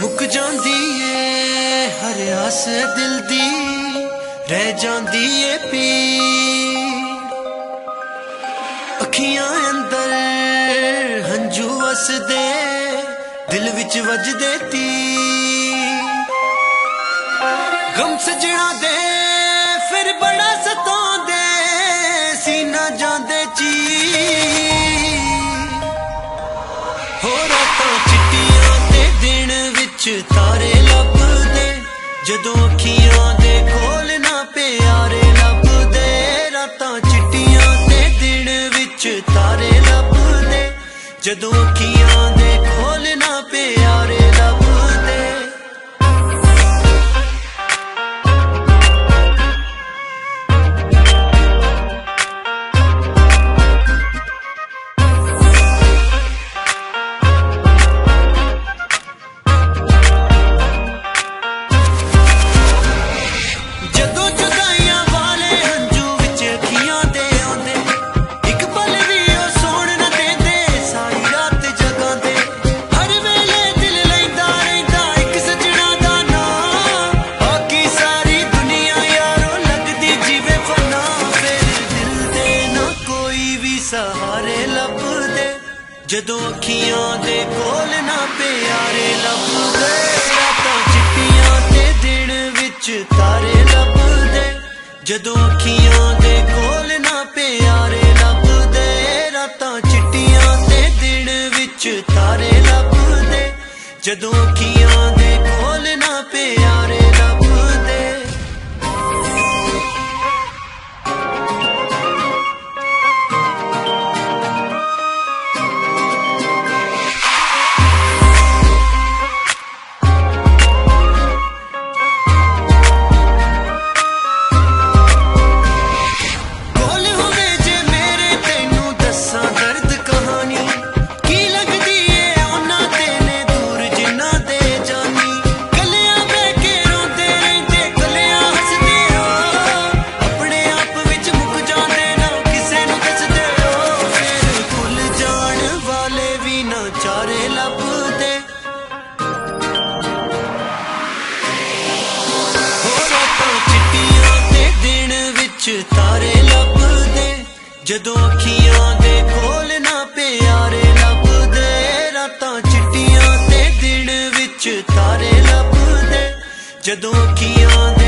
ਮੁੱਕ ਜਾਂਦੀ ਏ, ਹਰ ਆਸ ਦਿਲ ਦੀ ਰਹਿ ਜਾਂਦੀ ਏ ਪੀ ਅੱਖੀਆਂ ਅੰਦਰ ਹੰਝੂ ਵਸਦੇ, ਦਿਲ ਵਿੱਚ ਵੱਜਦੇ ਤੀ ਗਮ ਸਜਣਾ ਦੇ ਵਿੱਚ ਤਾਰੇ ਲੱਭਦੇ, ਜਦੋਂ ਅੱਖੀਆਂ ਦੇ ਕੋਲ ਨਾ ਪਿਆਰੇ ਲੱਭਦੇ, ਰਾਤਾਂ ਚਿੱਟੀਆਂ ਤੇ ਦਿਨ ਵਿੱਚ ਤਾਰੇ ਲੱਭਦੇ, ਜਦੋਂ ਅੱਖੀਆਂ ਦੇ ਕੋਲ ਨਾ ਪਿਆਰੇ ਸਹਾਰੇ ਲੱਭਦੇ, ਜਦੋਂ ਅੱਖੀਆਂ ਦੇ ਕੋਲ ਨਾ ਪਿਆਰੇ ਲੱਭਦੇ। ਰਾਤਾਂ ਚਿੱਟੀਆਂ ਤੇ ਦਿਨ ਵਿੱਚ ਤਾਰੇ ਲੱਭਦੇ, ਜਦੋਂ ਅੱਖੀਆਂ ਦੇ ਕੋਲ ਨਾ ਪਿਆਰੇ ਲੱਭਦੇ। ਰਾਤਾਂ ਚਿੱਟੀਆਂ ਤੇ ਦਿਨ ਵਿੱਚ ਤਾਰੇ ਲੱਭਦੇ, ਜਦੋਂ ਅੱਖੀਆਂ ਦੇ ਜਦੋਂ ਅੱਖੀਆਂ ਦੇ ਕੋਲ ਨਾ ਪਿਆਰੇ ਲੱਭਦੇ, ਰਾਤਾਂ ਚਿੱਟੀਆਂ ਤੇ ਦਿਨ ਵਿੱਚ ਤਾਰੇ ਲੱਭਦੇ। ਜਦੋਂ ਅੱਖੀਆਂ